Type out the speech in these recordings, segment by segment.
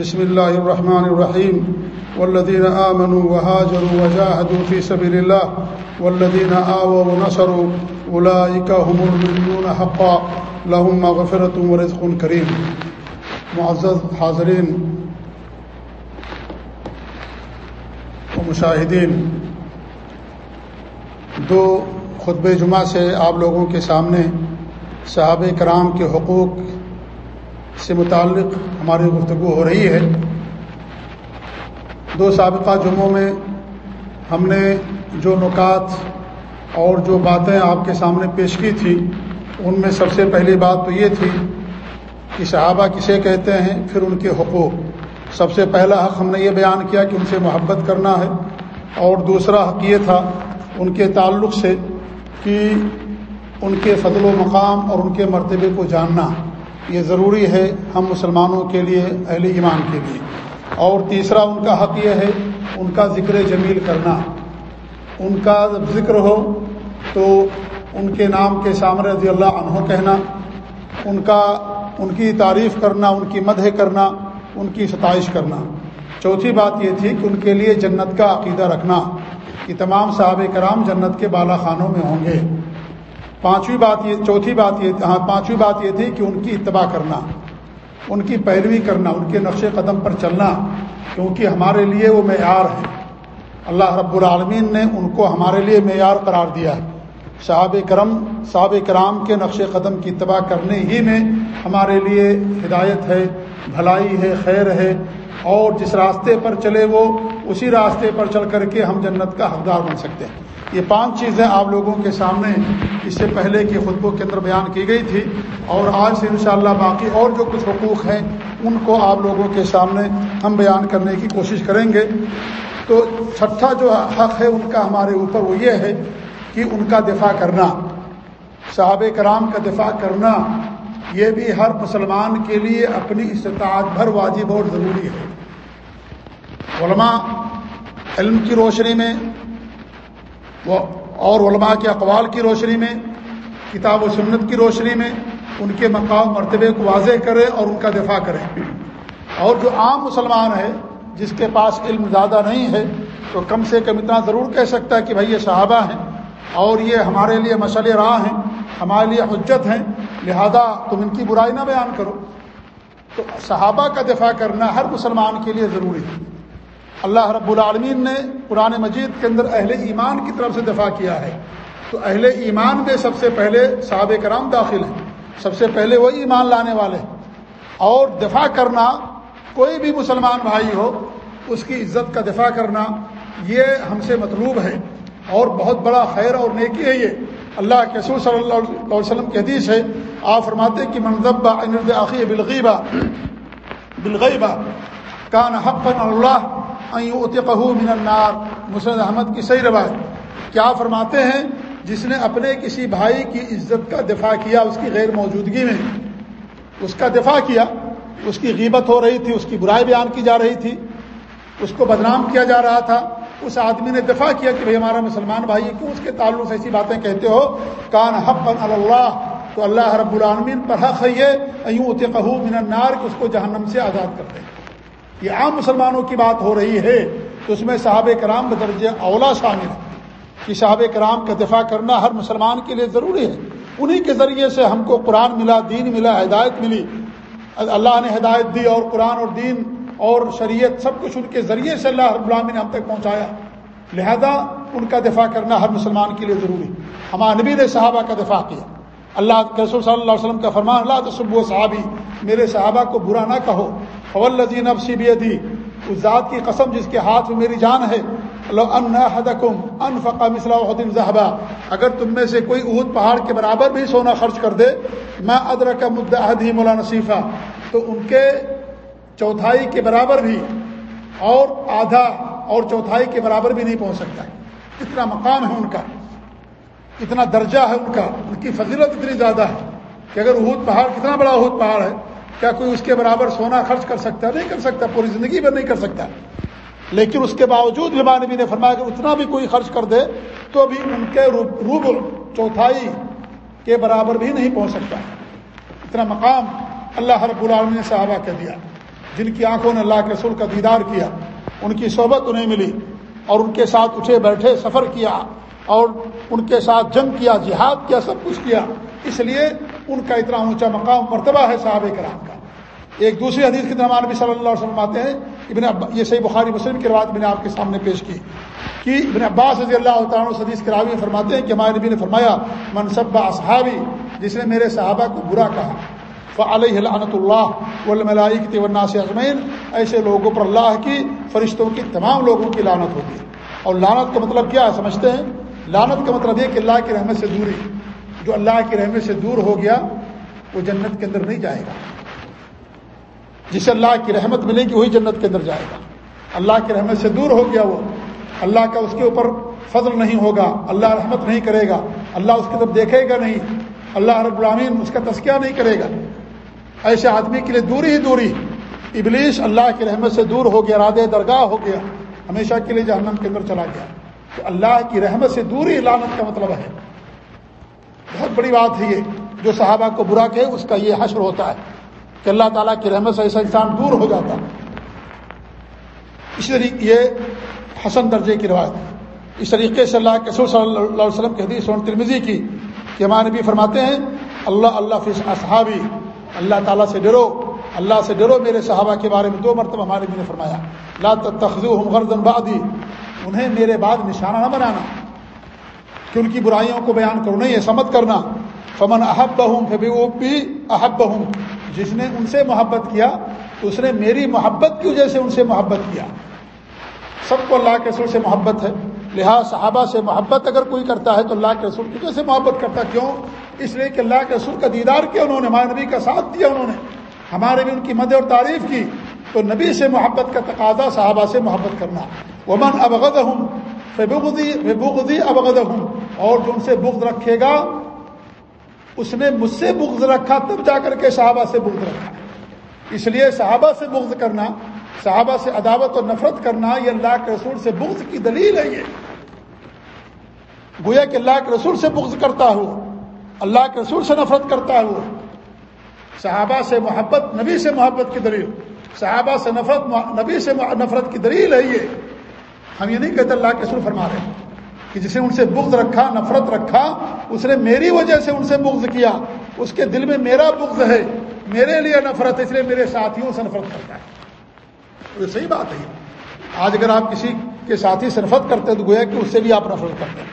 بسم الله الرحمن الرحيم والذين آمنوا وهاجروا وجاهدوا في سبيل الله والذين آووا ونصروا أولئك هم المؤمنون حقا لهم مغفرة ورزق كريم. معزز حاضرین و مشاہدین، دو خطب جمعہ سے آپ لوگوں کے سامنے صحابہ کرام کے حقوق سے متعلق ہماری گفتگو ہو رہی ہے۔ دو سابقہ جمعوں میں ہم نے جو نکات اور جو باتیں آپ کے سامنے پیش کی تھی، ان میں سب سے پہلی بات تو یہ تھی کہ صحابہ کسے کہتے ہیں؟ پھر ان کے حقوق۔ سب سے پہلا حق ہم نے یہ بیان کیا کہ ان سے محبت کرنا ہے۔ اور دوسرا حق یہ تھا ان کے تعلق سے کہ ان کے فضل و مقام اور ان کے مرتبے کو جاننا۔ یہ ضروری ہے ہم مسلمانوں کے لیے، اہل ایمان کے لیے۔ اور تیسرا ان کا حق یہ ہے، ان کا ذکر جمیل کرنا۔ ان کا جب ذکر ہو تو ان کے نام کے سامنے رضی اللہ عنہ کہنا، ان کا، ان کی تعریف کرنا، ان کی مدح کرنا، ان کی ستائش کرنا۔ چوتھی بات یہ تھی کہ ان کے لیے جنت کا عقیدہ رکھنا، کہ تمام صحابہ کرام جنت کے بالا خانوں میں ہوں گے۔ پانچویں بات یہ چوتھی بات یہ ہاں پانچویں بات یہ تھی کہ ان کی اتباع کرنا، ان کی پیروی کرنا، ان کے نقش قدم پر چلنا، کیونکہ ہمارے لیے وہ معیار ہے۔ اللہ رب العالمین نے ان کو ہمارے لیے معیار قرار دیا ہے۔ صحاب کرم صحاب کرام کے نقش قدم کی اتباع کرنے ہی میں ہمارے لیے ہدایت ہے، بھلائی ہے، خیر ہے۔ اور جس راستے پر چلے وہ، اسی راستے پر چل کر کے ہم جنت کا حقدار بن سکتے ہیں۔ یہ پانچ چیزیں آپ لوگوں کے سامنے اس سے پہلے کی خطبوں کے اندر بیان کی گئی تھی اور آج سے انشاءاللہ باقی اور جو کچھ حقوق ہیں ان کو آپ لوگوں کے سامنے ہم بیان کرنے کی کوشش کریں گے۔ تو چھٹا جو حق ہے ان کا ہمارے اوپر وہ یہ ہے کہ ان کا دفاع کرنا، صحابہ کرام کا دفاع کرنا، یہ بھی ہر مسلمان کے لیے اپنی استطاعت بھر واجب اور ضروری ہے۔ علماء، علم کی روشنی میں وہ اور علماء کے اقوال کی روشنی میں، کتاب و سنت کی روشنی میں ان کے مقام، مرتبے کو واضح کرے اور ان کا دفاع کرے۔ اور جو عام مسلمان ہے، جس کے پاس علم زیادہ نہیں ہے، تو کم سے کم اتنا ضرور کہہ سکتا ہے کہ بھائی یہ صحابہ ہیں اور یہ ہمارے لیے مشل راہ ہیں، ہمارے لیے حجت ہیں، لہذا تم ان کی برائی نہ بیان کرو۔ تو صحابہ کا دفاع کرنا ہر مسلمان کے لیے ضروری ہے۔ اللہ رب العالمین نے قرآن مجید کے اندر اہل ایمان کی طرف سے دفاع کیا ہے۔ تو اہل ایمان میں سب سے پہلے صحابہ کرام داخل ہیں۔ سب سے پہلے وہی ایمان لانے والے ہیں۔ اور دفاع کرنا کوئی بھی مسلمان بھائی ہو، اس کی عزت کا دفاع کرنا یہ ہم سے مطلوب ہے۔ اور بہت بڑا خیر اور نیکی ہے یہ۔ اللہ کے سور صلی اللہ علیہ وسلم کی حدیث ہے، آپ فرماتے کہ منظبہ عقی بلغیبہ بلغیبہ کان حق اللہ من النار. مسرد احمد کی صحیح روایت. کیا فرماتے ہیں؟ جس نے اپنے کسی بھائی کی عزت کا دفاع کیا اس کی غیر موجودگی میں. اس کا دفاع کیا. اس کی غیبت ہو رہی تھی، اس کی برائی بیان کی جا رہی تھی. اس کو بدنام کیا جا رہا تھا. اس آدمی نے دفاع کیا کہ بھائی ہمارا مسلمان بھائی، کیوں اس کے تعلق سے ایسی باتیں کہتے ہو؟ کان حق اللہ. تو اللہ رب العالمین پر حق ہے یہ ایوں من النار، کہ اس کو جہنم سے آزاد کر دیں یہ عام مسلمانوں کی بات ہو رہی ہے تو اس میں صحاب کرام بدرج اولا شامل ہے کہ صحاب کرام کا دفاع کرنا ہر مسلمان کے لیے ضروری ہے۔ انہی کے ذریعے سے ہم کو قرآن ملا، دین ملا، ہدایت ملی۔ اللہ نے ہدایت دی اور قرآن اور دین اور شریعت سب کچھ ان کے ذریعے سے اللہ رب العالمین نے ہم تک پہنچایا۔ لہذا ان کا دفاع کرنا ہر مسلمان کے لیے ضروری ہمارے نبی نے صحابہ کا دفاع کیا۔ اللہ کے رسول صلی اللہ علیہ وسلم کا فرمان اللہ تصب و صحابی، میرے صحابہ کو برا نہ کہو۔ فولدین ابسی بھی اس ذات کی قسم جس کے ہاتھ میں میری جان ہے۔ ان حدکم ان فقا مسلم اگر تم میں سے کوئی اہد پہاڑ کے برابر بھی سونا خرچ کر دے میں ادر کا مدعدی مولا نصیفہ۔ تو ان کے چوتھائی کے برابر بھی اور آدھا اور چوتھائی کے برابر بھی نہیں پہنچ سکتا۔ اتنا مقام ہے ان کا۔ اتنا درجہ ہے ان کا۔ ان کی فضیلت اتنی زیادہ ہے کہ اگر اہود پہاڑ، کتنا بڑا اہود پہاڑ ہے؟ کیا کوئی اس کے برابر سونا خرچ کر سکتا ہے؟ نہیں کر سکتا، پوری زندگی میں نہیں کر سکتا۔ لیکن اس کے باوجود بھی نبی نے فرمایا کہ اتنا بھی کوئی خرچ کر دے تو بھی ان کے روب چوتھائی کے برابر بھی نہیں پہنچ سکتا۔ اتنا مقام اللہ رب العالمین نے صحابہ کر دیا۔ جن کی آنکھوں نے اللہ کے رسول کا دیدار کیا، ان کی صحبت انہیں ملی اور ان کے ساتھ اٹھے بیٹھے، سفر کیا اور ان کے ساتھ جنگ کیا، جہاد کیا، سب کچھ کیا۔ اس لیے ان کا اتنا اونچا مقام، مرتبہ ہے صحابہ کرام کا۔ ایک دوسری حدیث کے درمان نبی صلی اللہ علیہ وسلم آتے ہیں، ابن یہ صحیح بخاری مسلم کی روایت میں نے آپ کے سامنے پیش کی، کہ ابن عباس رضی اللہ تعالیٰ حدیث کے راوی فرماتے ہیں کہ ہمارے نبی نے فرمایا منصب اصحابی، جس نے میرے صحابہ کو برا کہا، فعلیہ لعنت اللہ والملائکۃ والناس اجمعین، ایسے لوگوں پر اللہ کی، فرشتوں کی تمام لوگوں کی لعنت ہوتی ہے اور لعنت کا مطلب کیا ہے؟ سمجھتے ہیں؟ لعنت کا مطلب یہ کہ اللہ کی رحمت سے دوری، جو اللہ کی رحمت سے دور ہو گیا، وہ جنت کے اندر نہیں جائے گا۔ جسے اللہ کی رحمت ملے گی، وہی جنت کے اندر جائے گا۔ اللہ کی رحمت سے دور ہو گیا وہ۔ اللہ کا اس کے اوپر فضل نہیں ہوگا، اللہ رحمت نہیں کرے گا۔ اللہ اس کی طرف دیکھے گا نہیں۔ اللہ رب العامین اس کا تذکیہ نہیں کرے گا۔ ایسے آدمی کے لیے دوری ہی دوری۔ ابلیس اللہ کی رحمت سے دور ہو گیا راد درگاہ ہو گیا، ہمیشہ کے لیے جہنم کے اندر چلا گیا۔ تو اللہ کی رحمت سے دوری لانت کا مطلب ہے۔ بہت بڑی بات ہے یہ، جو صحابہ کو برا کہ اس کا یہ حشر ہوتا ہے۔ کہ اللہ تعالیٰ کی رحمت سے ایسا انسان دور ہو جاتا۔ اس طریقے یہ حسن درجے کی روایت۔ اس طریقے سے اللہ کے صلی اللہ علیہ وسلم کی حدیث ترمیزی کی کہ ہمارے نبی فرماتے ہیں، اللہ اللہ فی اصحابی، اللہ تعالیٰ سے ڈرو، اللہ سے ڈرو میرے صحابہ کے بارے میں۔ دو مرتبہ ہمارے نبی نے فرمایا، لا تخذو ہم غرض انہیں میرے بعد نشانہ نہ بنانا، کہ ان کی برائیوں کو بیان کرو، نہیں، ایسا مت کرنا۔ فمن احب ہوں بھی احب ہوں جس نے ان سے محبت کیا تو اس نے میری محبت کی وجہ سے ان سے محبت کیا۔ سب کو اللہ کے رسول سے محبت ہے۔ لہٰذا صحابہ سے محبت اگر کوئی کرتا ہے تو اللہ کے رسول کی وجہ سے محبت کرتا کیوں؟ اس لیے کہ اللہ کے رسول کا دیدار کیا انہوں نے ہمارے نبی کا ساتھ دیا انہوں نے۔ ہمارے بھی ان کی مد اور تعریف کی۔ تو نبی سے محبت کا تقاضا، صحابہ سے محبت کرنا۔ ومن ابغد ہوں بغدی ابغد ہوں اور جو ان سے بغض رکھے گا اس نے مجھ سے بغض رکھا، تب جا کر کے صحابہ سے بغض رکھا۔ اس لیے صحابہ سے بغض کرنا، صحابہ سے عداوت اور نفرت کرنا، یہ اللہ کے رسول سے بغض کی دلیل ہے یہ۔ گویا کہ اللہ کے رسول سے بغض کرتا ہو اللہ کے رسول سے نفرت کرتا ہو صحابہ سے محبت، نبی سے محبت کی دلیل۔ صحابہ سے نفرت، نبی سے نفرت کی دلیل ہے یہ۔ ہم یہ نہیں کہتے اللہ کے رسول فرما رہے ہیں۔ کہ جس نے ان سے بغض رکھا، نفرت رکھا، اس نے میری وجہ سے ان سے بغض کیا۔ اس کے دل میں میرا بغض ہے، میرے لیے نفرت اس لیے میرے ساتھیوں سے نفرت کرتا ہے۔ یہ صحیح بات ہے۔ آج اگر آپ کسی کے ساتھی سے نفرت کرتے ہیں تو گویا کہ اس سے بھی آپ نفرت کرتے ہیں۔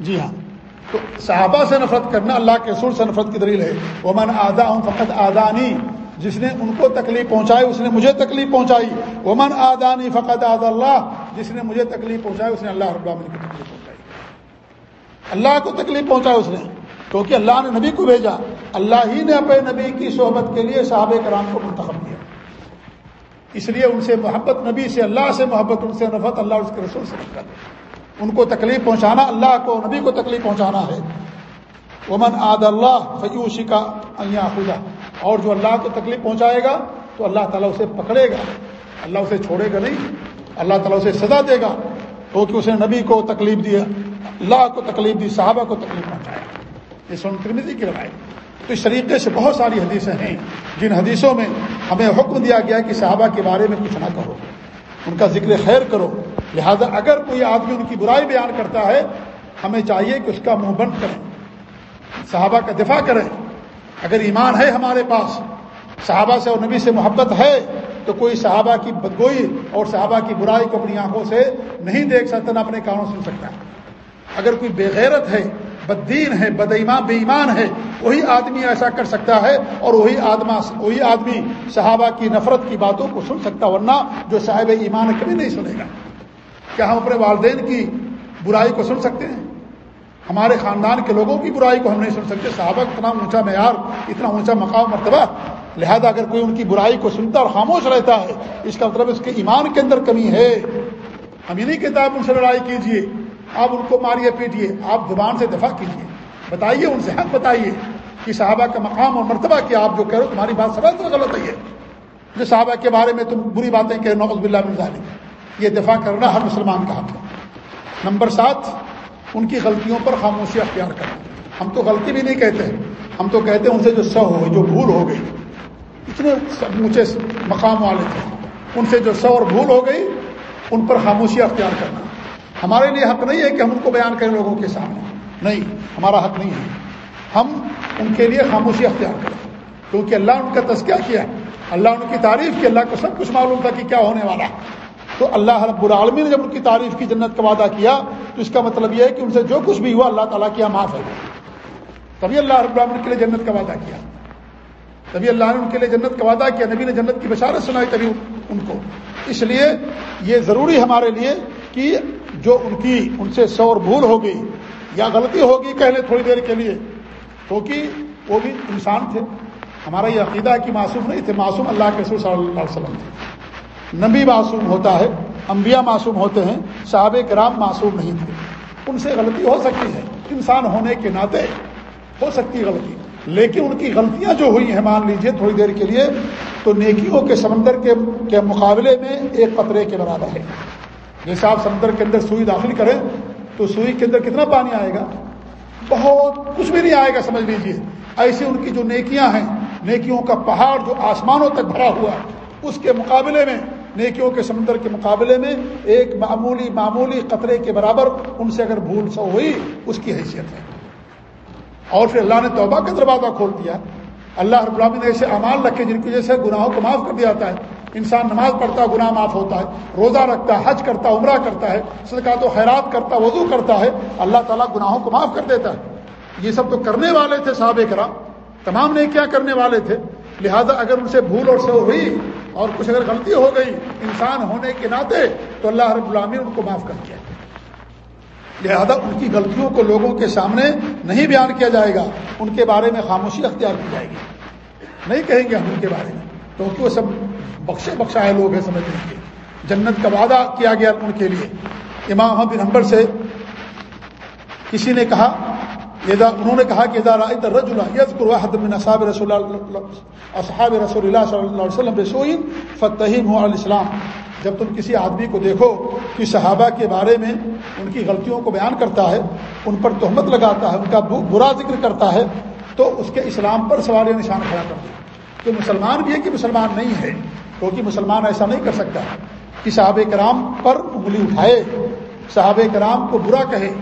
جی ہاں۔ تو صحابہ سے نفرت کرنا اللہ کے رسول سے نفرت کی دلیل ہے۔ وہ من آدھا ہوں فقط آدانی جس نے ان کو تکلیف پہنچائی، اس نے مجھے تکلیف پہنچائی۔ وہ من آدانی فقط آد اللہ جس نے مجھے تکلیف پہنچائی، اس نے اللہ رب العالمین کو تکلیف پہنچائی۔ اللہ کو تکلیف پہنچائی اس نے، کیونکہ اللہ نے نبی کو بھیجا۔ اللہ ہی نے اپنے نبی کی صحبت کے لیے صحابہ کرام کو منتخب کیا۔ اس لیے ان سے محبت نبی سے، اللہ سے محبت، ان سے نفت اللہ اس کے رسول سے نفرت۔ ان کو تکلیف پہنچانا، اللہ کو، نبی کو تکلیف پہنچانا ہے۔ ومن آد اللہ فیوشی کا خدا اور جو اللہ کو تکلیف پہنچائے گا تو اللہ تعالیٰ اسے پکڑے گا۔ اللہ اسے چھوڑے گا نہیں۔ اللہ تعالیٰ اسے سزا دے گا۔ کیونکہ اس نے نبی کو تکلیف دیا اللہ کو تکلیف دی، صحابہ کو تکلیف پہنچایا یہ سن ترمیزی کی روایت تو اس طریقے سے بہت ساری حدیثیں ہیں۔ جن حدیثوں میں ہمیں حکم دیا گیا کہ صحابہ کے بارے میں کچھ نہ کرو ان کا ذکر خیر کرو۔ لہذا اگر کوئی آدمی ان کی برائی بیان کرتا ہے، ہمیں چاہیے کہ اس کا منہ بند کریں۔ صحابہ کا دفاع کریں۔ اگر ایمان ہے ہمارے پاس، صحابہ سے اور نبی سے محبت ہے، تو کوئی صحابہ کی بدگوئی اور صحابہ کی برائی کو اپنی آنکھوں سے نہیں دیکھ سکتا، نہ اپنے کانوں سن سکتا۔ اگر کوئی بےغیرت ہے بدین ہے بد ایمان بے ایمان ہے، وہی آدمی ایسا کر سکتا ہے اور وہی آدما، وہی آدمی صحابہ کی نفرت کی باتوں کو سن سکتا، ورنہ جو صاحب ایمان کبھی نہیں سنے گا۔ کیا ہم اپنے والدین کی برائی کو سن سکتے ہیں؟ ہمارے خاندان کے لوگوں کی برائی کو ہم نہیں سن سکتے۔ صحابہ اتنا اونچا معیار، اتنا اونچا مقام، مرتبہ۔ لہذا اگر کوئی ان کی برائی کو سنتا اور خاموش رہتا ہے، اس کا مطلب اس کے ایمان کے اندر کمی ہے۔ ہم انہیں کتاب ان سے لڑائی کیجیے آپ ان کو ماریے پیٹیے آپ زبان سے دفاع کیجیے بتائیے، ان سے حق بتائیے کہ صحابہ کا مقام اور مرتبہ کیا آپ جو کہہ رہے ہو، تمہاری بات سب تو غلط ہے۔ جو صحابہ کے بارے میں تم بری باتیں کہ نوز بلّہ مرزا یہ دفاع کرنا ہر مسلمان کا حق ہے۔ نمبر سات ان کی غلطیوں پر خاموشی اختیار کرنا۔ ہم تو غلطی بھی نہیں کہتے، ہم تو کہتے ہیں ان سے جو سو ہو جو بھول ہو گئی۔ اتنے اونچے مقام والے تھے۔ ان سے جو سو اور بھول ہو گئی، ان پر خاموشی اختیار کرنا۔ ہمارے لیے حق نہیں ہے کہ ہم ان کو بیان کریں لوگوں کے سامنے۔ نہیں، ہمارا حق نہیں ہے۔ ہم ان کے لیے خاموشی اختیار کریں۔ کیونکہ اللہ ان کا تذکیہ کیا اللہ ان کی تعریف کی، اللہ کو سب کچھ معلوم تھا کہ کیا ہونے والا تو اللہ رب العالمین نے جب ان کی تعریف کی جنت کا وعدہ کیا، تو اس کا مطلب یہ ہے کہ ان سے جو کچھ بھی ہوا اللہ تعالیٰ کیا معاف ہے۔ تبھی اللہ رب العالمین کے لیے جنت کا وعدہ کیا۔ تبھی اللہ نے ان کے لیے جنت کا وعدہ کیا، نبی نے جنت کی بشارت سنائی تبھی ان کو۔ اس لیے یہ ضروری ہمارے لیے کہ جو ان کی، ان سے شور بھول ہوگی یا غلطی ہوگی کہنے تھوڑی دیر کے لیے، کیونکہ وہ بھی انسان تھے۔ ہمارا یہ عقیدہ ہے کہ معصوم نہیں تھے، معصوم اللہ کے رسول صلی اللہ علیہ وسلم تھے۔ نبی معصوم ہوتا ہے، انبیاء معصوم ہوتے ہیں، صحابہ کرام معصوم نہیں تھے۔ ان سے غلطی ہو سکتی ہے۔ انسان ہونے کے ناطے ہو سکتی غلطی۔ لیکن ان کی غلطیاں جو ہوئی ہیں، مان لیجیے تھوڑی دیر کے لیے، تو نیکیوں کے سمندر کے مقابلے میں ایک قطرے کے برابر ہے۔ جیسے آپ سمندر کے اندر سوئی داخل کریں، تو سوئی کے اندر کتنا پانی آئے گا؟ بہت کچھ بھی نہیں آئے گا، سمجھ لیجیے ایسی ان کی جو نیکیاں ہیں، نیکیوں کا پہاڑ جو آسمانوں تک بھرا ہوا، اس کے مقابلے میں نیکیوں کے سمندر کے مقابلے میں ایک معمولی معمولی قطرے کے برابر ان سے اگر بھول سو ہوئی، اس کی حیثیت ہے۔ اور پھر اللہ نے توبہ کا دروازہ کھول دیا۔ اللہ رب العالمین نے ایسے اعمال رکھے جن کی وجہ سے گناہوں کو معاف کر دیا جاتا ہے۔ انسان نماز پڑھتا ہے، گناہ معاف ہوتا ہے۔ روزہ رکھتا ہے، حج کرتا ہے، عمرہ کرتا ہے، صدقات و خیرات کرتا ہے، وضو کرتا ہے۔ اللہ تعالیٰ گناہوں کو معاف کر دیتا ہے۔ یہ سب تو کرنے والے تھے صاحب کرام۔ تمام نے کیا کرنے والے تھے۔ لہذا اگر ان سے بھول اور سو ہوئی اور کچھ اگر غلطی ہو گئی انسان ہونے کے ناطے تو اللہ رب العالمین ان کو معاف کر دیا لہذا ان کی غلطیوں کو لوگوں کے سامنے نہیں بیان کیا جائے گا، ان کے بارے میں خاموشی اختیار کی جائے گی۔ نہیں کہیں گے ہم ان کے بارے میں، کیونکہ وہ سب بخشے بخشائے لوگ ہیں سمجھ لیں جنت کا وعدہ کیا گیا ان کے لیے۔ امام بن نمبر سے کسی نے کہا انہوں نے کہا کہ رسول رسول اصحاب رسول اللہ صلی اللہ علیہ وسلم رسوئین فتحیم ہو الاسلام جب تم کسی آدمی کو دیکھو کہ صحابہ کے بارے میں ان کی غلطیوں کو بیان کرتا ہے، ان پر تہمت لگاتا ہے، ان کا برا ذکر کرتا ہے، تو اس کے اسلام پر سوال نشان کھڑا کرتا ہے کہ مسلمان بھی ہے کہ مسلمان نہیں ہے؟ کیونکہ مسلمان ایسا نہیں کر سکتا۔ کہ صحابہ کرام پر انگلی اٹھائے، صحابہ کرام کو برا کہے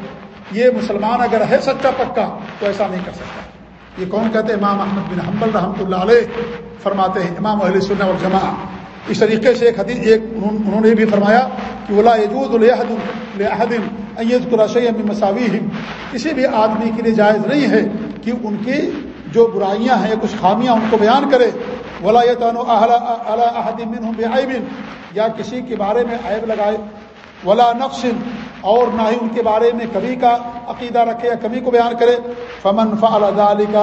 یہ مسلمان اگر ہے سچا پکا تو ایسا نہیں کر سکتا۔ یہ کون کہتے ہیں؟ امام احمد بن حمبل رحمۃ اللہ علیہ فرماتے ہیں، امام اہل سنہ اور جمع اس طریقے سے ایک حدیث، ایک انہوں نے بھی فرمایا کہ ولا یجوز الحدن ایز قراشی مساوی کسی بھی آدمی کے لیے جائز نہیں ہے کہ ان کی جو برائیاں ہیں، کچھ خامیاں ان کو بیان کرے۔ ولا بن یا کسی کے بارے میں عیب لگائے۔ ولا نقص اور نہ ہی ان کے بارے میں کبھی کا عقیدہ رکھے یا کمی کو بیان کرے۔ فمن فعل ذلك،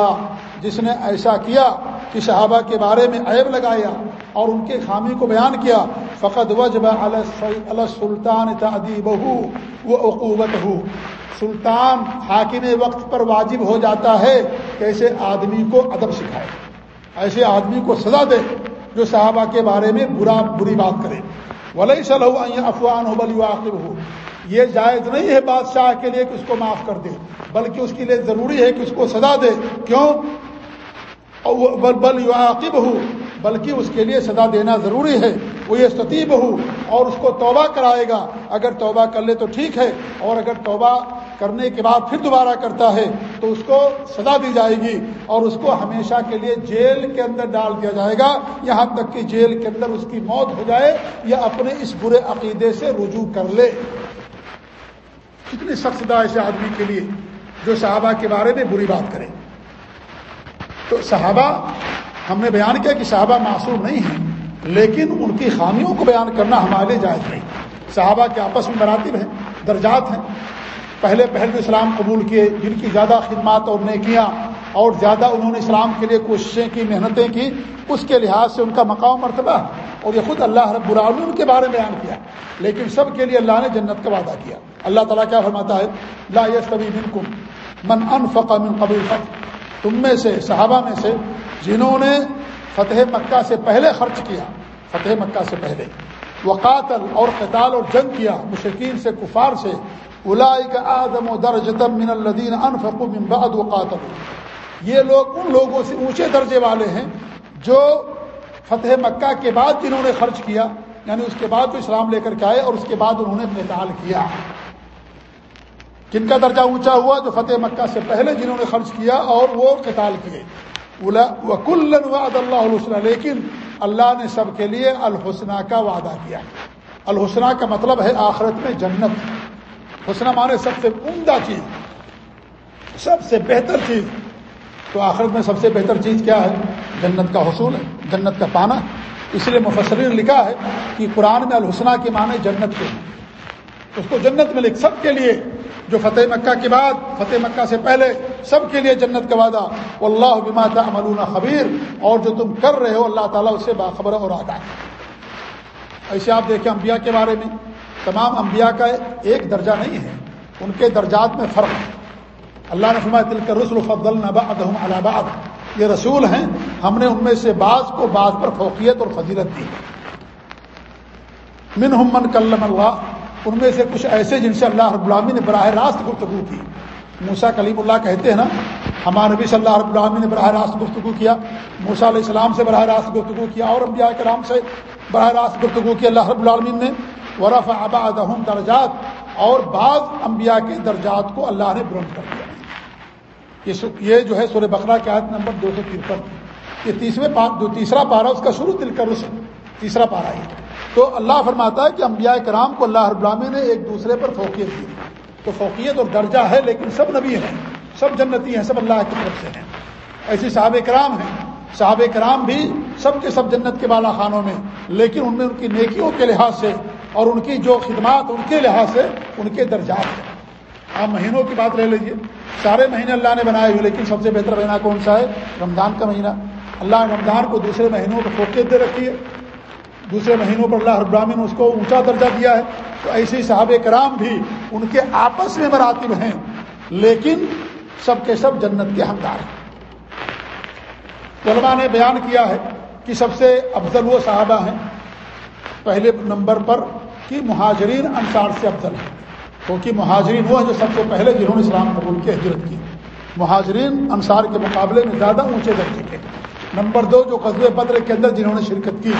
جس نے ایسا کیا کہ صحابہ کے بارے میں عیب لگایا اور ان کے خامی کو بیان کیا فقط وجب السلطان تعدیب ہو وہ عقوبت ہو سلطان حاکم وقت پر واجب ہو جاتا ہے کہ ایسے آدمی کو ادب سکھائے، ایسے آدمی کو سزا دے جو صحابہ کے بارے میں برا، بری بات کرے۔ ولی صلی افوان ہو بلی واقب ہو یہ جائز نہیں ہے بادشاہ کے لیے کہ اس کو معاف کر دے، بلکہ اس کے لیے ضروری ہے کہ اس کو سزا دے۔ کیوں؟ بل یعاقب ہو بلکہ اس کے لیے سزا دینا ضروری ہے۔ وہ یہ ستیب ہو اور اس کو توبہ کرائے گا۔ اگر توبہ کر لے تو ٹھیک ہے، اور اگر توبہ کرنے کے بعد پھر دوبارہ کرتا ہے تو اس کو سزا دی جائے گی۔ اور اس کو ہمیشہ کے لیے جیل کے اندر ڈال دیا جائے گا۔ یہاں تک کہ جیل کے اندر اس کی موت ہو جائے یا اپنے اس برے عقیدے سے رجوع کر لے۔ کتنی سخت سزا ایسے آدمی کے لیے جو صحابہ کے بارے میں بری بات کرے۔ تو صحابہ، ہم نے بیان کیا کہ صحابہ معصوم نہیں ہیں، لیکن ان کی خامیوں کو بیان کرنا ہمارے لیے جائز نہیں۔ صحابہ کے آپس میں مراتب ہیں، درجات ہیں۔ پہلے پہلے اسلام قبول کیے، جن کی زیادہ خدمات اور نیکیاں اور زیادہ انہوں نے اسلام کے لیے کوششیں کی، محنتیں کی، اس کے لحاظ سے ان کا مقام مرتبہ اور یہ خود اللہ رب العالمین کے بارے میں بیان کیا۔ لیکن سب کے لیے اللہ نے جنت کا وعدہ کیا۔ اللہ تعالیٰ کیا فرماتا ہے؟ لا یس کبھی من انفق من قبل فتح۔ تم میں سے، صحابہ میں سے، جنہوں نے فتح مکہ سے پہلے خرچ کیا، فتح مکہ سے پہلے۔ وقاتل اور قتال اور جنگ کیا مشکین سے، کفار سے۔ آدم و درجتم من الدین انفق من بعد وقاتل یہ لوگ ان لوگوں سے اونچے درجے والے ہیں جو فتح مکہ کے بعد جنہوں نے خرچ کیا یعنی اس کے بعد جو اسلام لے کر کے آئے اور اس کے بعد انہوں نے قتال کیا۔ کن کا درجہ اونچا ہوا؟ جو فتح مکہ سے پہلے جنہوں نے خرچ کیا اور وہ قتال کیے۔ وکل وعد اللہ الحسن لیکن اللہ نے سب کے لیے الحسنہ کا وعدہ کیا۔ الحسنہ کا مطلب ہے آخرت میں جنت۔ حسنہ مانے سب سے عمدہ چیز، سب سے بہتر چیز۔ تو آخرت میں سب سے بہتر چیز کیا ہے؟ جنت کا حصول ہے، جنت کا پانا۔ اس لیے مفسرین نے لکھا ہے کہ قرآن میں الحسنہ کے معنی جنت کے ہیں۔ اس کو جنت میں لکھ، سب کے لیے۔ جو فتح مکہ کے بعد، فتح مکہ سے پہلے، سب کے لیے جنت کا وعدہ۔ اللہ بما تعملون خبیر۔ اور جو تم کر رہے ہو، اللہ تعالیٰ اسے باخبر اور آگاہ ایسے آپ دیکھیں انبیاء کے بارے میں، تمام انبیاء کا ایک درجہ نہیں ہے۔ ان کے درجات میں فرق ہے۔ اللہ نے فرمایا دل کر رسول فضل نبا یہ رسول ہیں، ہم نے ان میں سے بعض کو بعض پر فوقیت اور فضیلت دی. من من کلم اللہ، ان میں سے کچھ ایسے جن سے اللہ رب العامی نے براہ راست گفتگو کی. موسا کلیم اللہ کہتے ہیں نا، ہمارے نبی صلی اللہ رب العامی نے براہ راست گفتگو کیا موسا علیہ السلام سے براہ راست گفتگو کیا، اور انبیاء کرام سے براہ راست گفتگو کیا اللہ رب العالمین نے. ورف آبا ادہم درجات، اور بعض انبیاء کے درجات کو اللہ نے بلند کر دیا۔ یہ جو ہے سورہ بقرہ کے عادت نمبر دو سو ترپن۔ یہ تیسرے جو تیسرا پارا اس کا شروع دل کر تیسرا پارا ہے تو اللہ فرماتا ہے کہ انبیاء کرام کو اللہ رب العالمین نے ایک دوسرے پر فوقیت دی۔ تو فوقیت اور درجہ ہے، لیکن سب نبی ہیں، سب جنتی ہیں، سب اللہ کی طرف سے ہیں۔ ایسی صحابہ کرام ہیں۔ صحابہ کرام بھی سب کے سب جنت کے بالا خانوں میں، لیکن ان میں ان کی نیکیوں کے لحاظ سے اور ان کی جو خدمات ان کے لحاظ سے ان کے درجات ہیں۔ آپ مہینوں کی بات لے لیجیے سارے مہینے اللہ نے بنائے ہوئے، لیکن سب سے بہتر مہینہ کون سا ہے؟ رمضان کا مہینہ۔ اللہ نے رمضان کو دوسرے مہینوں کو فوقیت دے رکھی ہے۔ دوسرے مہینوں پر اللہ ابراہین نے اس کو اونچا درجہ دیا ہے۔ تو ایسے صحابہ کرام بھی ان کے آپس میں مراتب ہیں، لیکن سب کے سب جنت کے حقدار ہیں۔ علماء نے بیان کیا ہے کہ سب سے افضل وہ صحابہ ہیں۔ پہلے نمبر پر کہ مہاجرین انصار سے افضل ہیں۔ کیونکہ مہاجرین وہ ہیں جو سب سے پہلے جنہوں نے اسلام قبول کی ہجرت کی۔ مہاجرین انصار کے مقابلے میں زیادہ اونچے درجے کے۔ نمبر دو، جو قصبے بدر کے اندر جنہوں نے شرکت کی،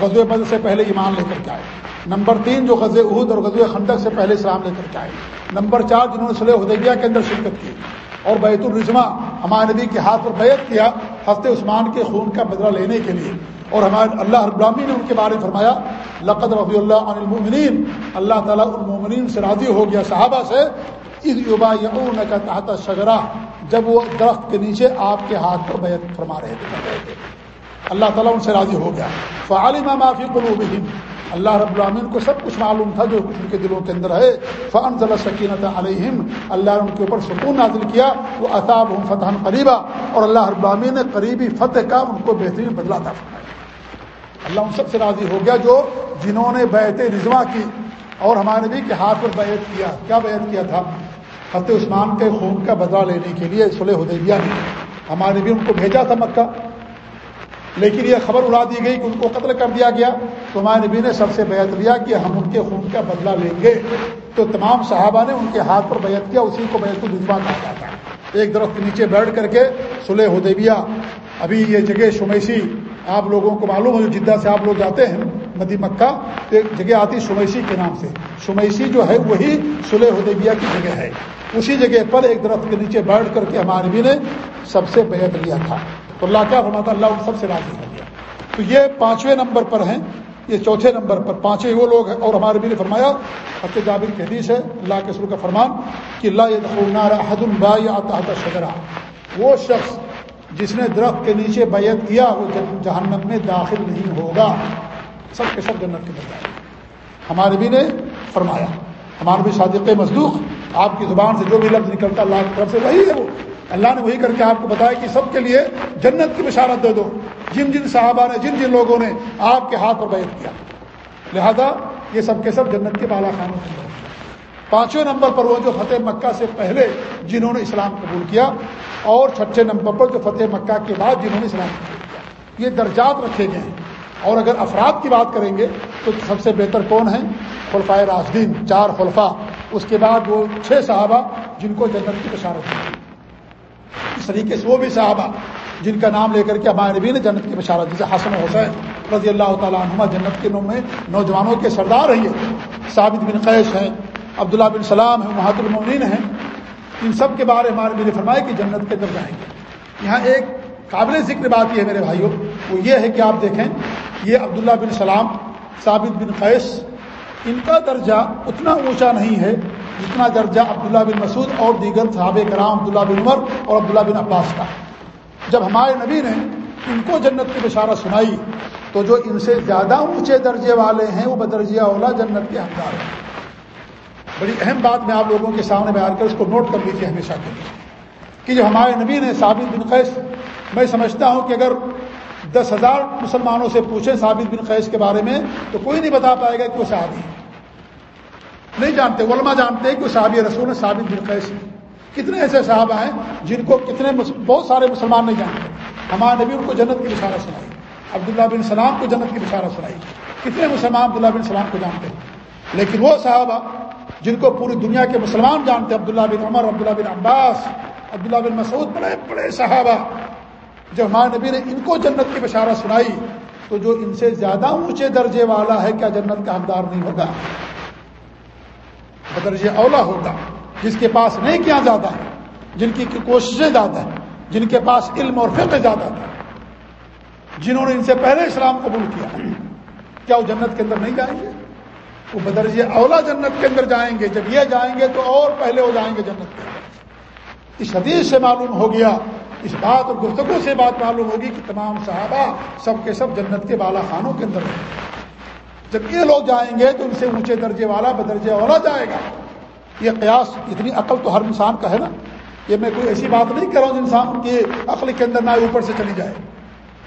غزوہ بدر سے پہلے ایمان لے کر کے آئے۔ نمبر تین، جو غزل عہد اور غزوہ خندق سے پہلے اسلام لے کر کے آئے۔ نمبر چار، جنہوں نے صلیح حدیبیہ کے اندر شرکت کی۔ اور بیت الرضما ہمارے نبی کے ہاتھ پر بیعت کیا ہفتے عثمان کے خون کا بدلہ لینے کے لیے۔ اور ہمارے اللہ ابرامی نے ان کے بارے میں فرمایا لقد رفیع اللہ عن المؤمنین اللہ تعالیٰ المومنین سے راضی ہو گیا صحابہ سے یوبا کا تحت شجرا جب وہ درخت کے نیچے آپ کے ہاتھ پر بیعت فرما رہے تھے اللہ تعالیٰ ان سے راضی ہو گیا۔ فعالمہ معافی قلوبہم اللہ رب العامین کو سب کچھ معلوم تھا جو کچھ ان کے دلوں کے اندر ہے۔ فن ضلع سکینت علیہم اللہ نے ان کے اوپر سکون نازل کیا۔ وہ اطاب ہوں فتح قریبا اور اللہ رب العامین نے قریبی فتح کا ان کو بہترین بدلا تھا اللہ ان سب سے راضی ہو گیا جو جنہوں نے بیت رضوا کی اور ہمارے نبی کے ہاتھ پر بیعت کیا۔ کیا بیعت کیا تھا؟ فتح عثمان کے خون کا بدلا لینے کے لیے صلح حدیبیہ نے ہمارے بھی ان کو بھیجا تھا مکہ۔ لیکن یہ خبر اڑا دی گئی کہ ان کو قتل کر دیا گیا۔ تو ہمارے نبی نے سب سے بیعت لیا کہ ہم ان کے خون کا بدلہ لیں گے۔ تو تمام صحابہ نے ان کے ہاتھ پر بیعت کیا، اسی کو بیت الجوا کہا جاتا ہے۔ ایک درخت کے نیچے بیٹھ کر کے سلح حدیبیہ۔ ابھی یہ جگہ شمیسی آپ لوگوں کو معلوم ہے جو جدہ سے آپ لوگ جاتے ہیں، مدی مکہ، تو ایک جگہ آتی شمیسی کے نام سے۔ شمیسی جو ہے، وہی سلح حدیبیہ کی جگہ ہے۔ اسی جگہ پر ایک درخت کے نیچے بیٹھ کر کے ہمارے بھی نے سب سے بیعت لیا تھا۔ تو اللہ کیا فرماتا اللہ ان سب سے راضی ہو گیا تو یہ پانچویں نمبر پر ہیں۔ یہ چوتھے نمبر پر پانچویں وہ لوگ ہیں۔ اور ہمارے بھی نے فرمایا حق جابر کی حدیث ہے، اللہ کے سر کا فرمان کہ اللہ حد البا آتا شجرا وہ شخص جس نے درخت کے نیچے بیعت کیا، وہ جہنم میں داخل نہیں ہوگا۔ سب کے سب جنت کے بجائے ہمارے بھی نے فرمایا، ہمارے بھی صادق مزدوق آپ کی زبان سے جو بھی لفظ نکلتا اللہ کی طرف سے وہی ہے وہ۔ اللہ نے وہی کر کے آپ کو بتایا کہ سب کے لیے جنت کی بشارت دے دو۔ جن جن صحابہ نے، جن جن لوگوں نے آپ کے ہاتھ پر بیعت کیا۔ لہذا یہ سب کے سب جنت کے بالا خانوں کے پانچویں نمبر پر وہ جو فتح مکہ سے پہلے جنہوں نے اسلام قبول کیا اور چھٹے نمبر پر جو فتح مکہ کے بعد جنہوں نے اسلام قبول کیا، یہ درجات رکھے گئے ہیں۔ اور اگر افراد کی بات کریں گے تو سب سے بہتر کون ہیں؟ خلفائے راجدین چار خلفا اس کے بعد وہ چھ صحابہ جن کو جنت کی بشارت دی اس طریقے سے وہ بھی صحابہ جن کا نام لے کر کے ہمارے نبی نے جنت کی بشارت جیسے حسن حسین رضی اللہ تعالیٰ عنہ جنت کے نام میں نوجوانوں کے سردار رہی ہے ثابت بن قیش ہیں۔ عبداللہ بن سلام ہیں محت المین ہیں، ان سب کے بارے ہمارے نبی نے فرمایا کہ جنت کے اندر جائیں گے۔ یہاں ایک قابل ذکر بات یہ ہے میرے بھائیوں، وہ یہ ہے کہ آپ دیکھیں، یہ عبداللہ بن سلام، ثابت بن قیس، ان کا درجہ اتنا اونچا نہیں ہے جتنا درجہ عبداللہ بن مسعود اور دیگر صحاب کرام عبداللہ بن عمر اور عبداللہ بن عباس کا۔ جب ہمارے نبی نے ان کو جنت کی بشارہ سنائی، تو جو ان سے زیادہ اونچے درجے والے ہیں، وہ بدرجیہ اولا جنت کے حقدار ہیں۔ بڑی اہم بات میں آپ لوگوں کے سامنے بیان کر اس کو نوٹ کر لیجیے ہمیشہ کے لیے کہ جو ہمارے نبی نے ثابت بن قیس، میں سمجھتا ہوں کہ اگر دس ہزار مسلمانوں سے پوچھیں ثابت بن قیس کے بارے میں، تو کوئی نہیں بتا پائے گا کہ وہ صحابی ہے نہیں جانتے، علماء جانتے ہیں کہ وہ صحابی رسول ہے ثابت بن قیس۔ کتنے ایسے صحابہ ہیں جن کو کتنے بہت سارے مسلمان نہیں جانتے۔ ہمارے نبی ان کو جنت کی بشارہ سنائی، عبداللہ بن سلام کو جنت کی بشارہ سنائی۔ کتنے مسلمان عبداللہ بن سلام کو جانتے ہیں۔ لیکن وہ صحابہ جن کو پوری دنیا کے مسلمان جانتے عبداللہ بن عمر، عبداللہ بن عباس، عبداللہ بن مسعود، بڑے بڑے صحابہ۔ جب ہمارے نبی نے ان کو جنت کی بشارہ سنائی، تو جو ان سے زیادہ اونچے درجے والا ہے، کیا جنت کا حقدار نہیں ہوگا؟ درجے اولا ہوگا۔ جس کے پاس نہیں کیا زیادہ ہے جن کی کوششیں زیادہ ہیں، جن کے پاس علم اور فقہ زیادہ تھا، جنہوں نے ان سے پہلے اسلام قبول کیا کیا وہ جنت کے اندر نہیں جائیں گے؟ وہ بدرج جی، اولا جنت کے اندر جائیں گے، جب یہ جائیں گے تو اور پہلے ہو جائیں گے جنت کے۔ اندر اس حدیث سے معلوم ہو گیا، اس بات اور گفتگو سے بات معلوم ہوگی کہ تمام صحابہ سب کے سب جنت کے بالا خانوں کے اندر جب یہ لوگ جائیں گے تو ان سے اونچے درجے والا بدرجے جی والا جائے گا۔ یہ قیاس اتنی عقل تو ہر انسان کا ہے نا، یہ میں کوئی ایسی بات نہیں کر رہا ہوں انسان کی عقل کے اندر نہ اوپر سے چلی جائے۔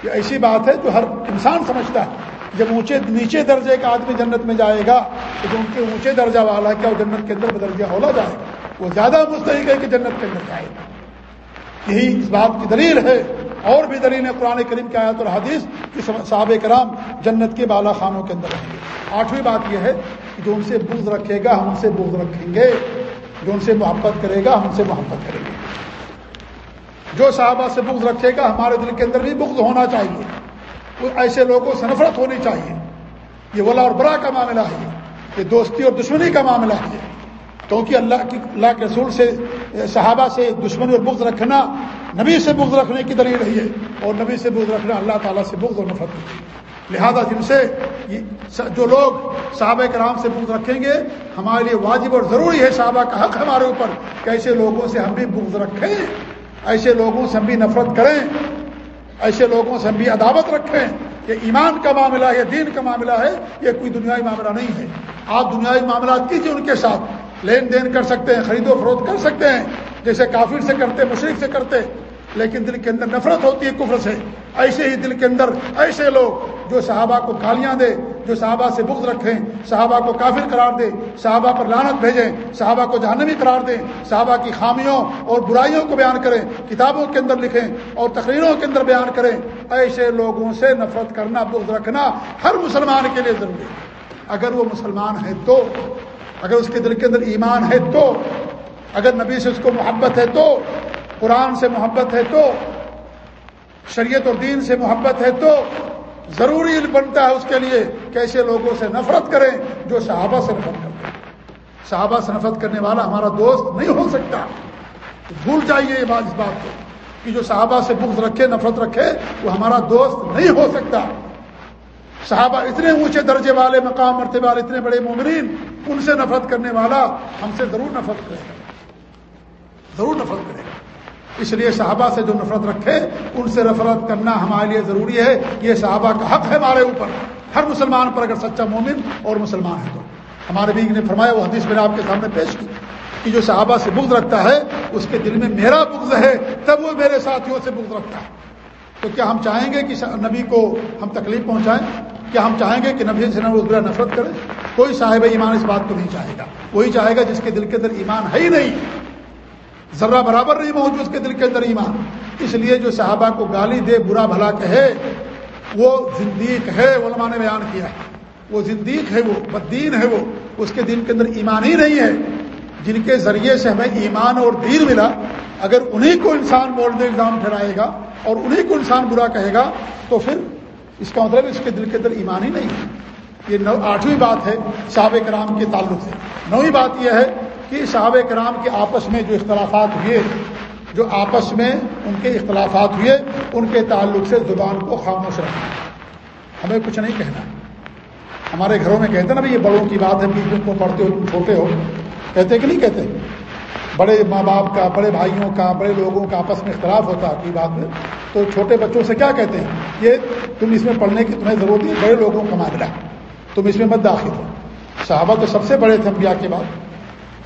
یہ ایسی بات ہے جو ہر انسان سمجھتا ہے۔ جب اونچے نیچے درجے کا آدمی جنت میں جائے گا تو جو ان کے اونچے درجہ والا کیا وہ جنت کے اندر بدرجہ اولا جائے گا؟ وہ زیادہ مستحق ہے کہ جنت کے اندر جائے گا۔ یہی اس بات کی دلیل ہے۔ اور بھی دلیل ہے قرآن کریم کی آیات اور حدیث کہ صحابہ کرام جنت کے بالا خانوں کے اندر رہیں گے۔ آٹھویں بات یہ ہے کہ جو ان سے بغض رکھے گا، ہم ان سے بغض رکھیں گے۔ جو ان سے محبت کرے گا، ہم ان سے محبت کریں گے۔ جو صحابہ سے بغض رکھے گا، ہمارے دل کے اندر بھی بغض ہونا چاہیے۔ ایسے لوگوں سے نفرت ہونی چاہیے۔ یہ ولا اور برا کا معاملہ ہے۔ یہ دوستی اور دشمنی کا معاملہ ہے۔ کیونکہ اللہ کی اللہ کے رسول سے، صحابہ سے دشمنی اور بغض رکھنا، نبی سے بغض رکھنے کی دلیل رہی ہے۔ اور نبی سے بغض رکھنا اللہ تعالیٰ سے بغض اور نفرت۔ ہے لہذا جن سے جو لوگ صحابہ کرام سے بغض رکھیں گے، ہمارے لیے واجب اور ضروری ہے صحابہ کا حق ہمارے اوپر کہ ایسے لوگوں سے ہم بھی بغض رکھیں، ایسے لوگوں سے ہم بھی نفرت کریں۔ ایسے لوگوں سے ہم بھی عداوت رکھیں یہ ایمان کا معاملہ ہے یہ دین کا معاملہ ہے، یہ کوئی دنیائی معاملہ نہیں ہے۔ آپ دنیائی معاملات کیجیے ان کے ساتھ۔ لین دین کر سکتے ہیں، خرید و فروخت کر سکتے ہیں۔ جیسے کافر سے کرتے مشرق سے کرتے۔ لیکن دل کے اندر نفرت ہوتی ہے، کفر سے۔ ایسے ہی دل کے اندر ایسے لوگ جو صحابہ کو گالیاں دے، جو صحابہ سے بغض رکھیں، صحابہ کو کافر قرار دے، صحابہ پر لانت بھیجیں، صحابہ کو جہنمی قرار دیں، صحابہ کی خامیوں اور برائیوں کو بیان کریں، کتابوں کے اندر لکھیں اور تقریروں کے اندر بیان کریں۔ ایسے لوگوں سے نفرت کرنا، بغض رکھنا ہر مسلمان کے لیے ضروری ہے۔ اگر وہ مسلمان ہے تو، اگر اس کے دل کے اندر ایمان ہے تو، اگر نبی سے اس کو محبت ہے تو قرآن سے محبت ہے تو، شریعت اور دین سے محبت ہے تو ضروری بنتا ہے اس کے لیے کیسے لوگوں سے نفرت کریں جو صحابہ سے نفرت کرتے ہیں۔ صحابہ سے نفرت کرنے والا ہمارا دوست نہیں ہو سکتا۔ بھول جائیے یہ بات اس بات کو کہ جو صحابہ سے بغض رکھے، نفرت رکھے، وہ ہمارا دوست نہیں ہو سکتا۔ صحابہ اتنے اونچے درجے والے، مقام مرتبہ والے، اتنے بڑے مومنین، ان سے نفرت کرنے والا ہم سے ضرور نفرت کرے گا۔ ضرور نفرت کرے گا۔ اس لیے صحابہ سے جو نفرت رکھے، ان سے نفرت کرنا ہمارے لیے ضروری ہے۔ یہ صحابہ کا حق ہے ہمارے اوپر۔ ہر مسلمان پر اگر سچا مومن اور مسلمان ہے تو۔ ہمارے بھی نے فرمایا، وہ حدیث میں نے آپ کے سامنے پیش کی کہ جو صحابہ سے بغض رکھتا ہے، اس کے دل میں میرا بغض ہے، تب وہ میرے ساتھیوں سے بغض رکھتا ہے۔ تو کیا ہم چاہیں گے کہ نبی کو ہم تکلیف پہنچائیں؟ کیا ہم چاہیں گے کہ نبی سے برا نفرت کرے کوئی صاحب ایمان اس بات کو نہیں چاہے گا۔ وہی چاہے گا جس کے دل کے اندر ایمان ہے ہی نہیں۔ ذرہ برابر نہیں موجود اس کے دل کے اندر ایمان۔ اس لیے جو صحابہ کو گالی دے، برا بھلا کہے، وہ زندیق ہے علماء نے بیان کیا ہے۔ وہ زندیق ہے وہ بدین ہے وہ۔ اس کے دل کے اندر ایمان ہی نہیں ہے۔ جن کے ذریعے سے ہمیں ایمان اور دین ملا، اگر انہیں کو انسان مولد الزام ٹھہرائے گا اور انہیں کو انسان برا کہے گا، تو پھر اس کا مطلب اس کے دل کے اندر ایمان ہی نہیں ہے۔ یہ آٹھویں بات ہے، صحابہ کرام کے تعلق سے۔ نویں بات یہ ہے کہ صحابہ کرام کے آپس میں جو اختلافات ہوئے، جو آپس میں ان کے اختلافات ہوئے، ان کے تعلق سے زبان کو خاموش رکھنا۔ ہمیں کچھ نہیں کہنا۔ ہمارے گھروں میں کہتے ہیں نا بھائی یہ بڑوں کی بات ہے بیچ کو پڑھتے ہو، تم چھوٹے ہو۔ کہتے کہ نہیں کہتے۔ بڑے ماں باپ کا، بڑے بھائیوں کا، بڑے لوگوں کا آپس میں اختلاف ہوتا ہے بات میں تو چھوٹے بچوں سے کیا کہتے ہیں؟ یہ تم اس میں پڑھنے کی تمہیں ضرورت نہیں، بڑے لوگوں کا معاملہ۔ تم اس میں مت داخل ہو۔ صحابہ تو سب سے بڑے تھے انبیاء کے بعد۔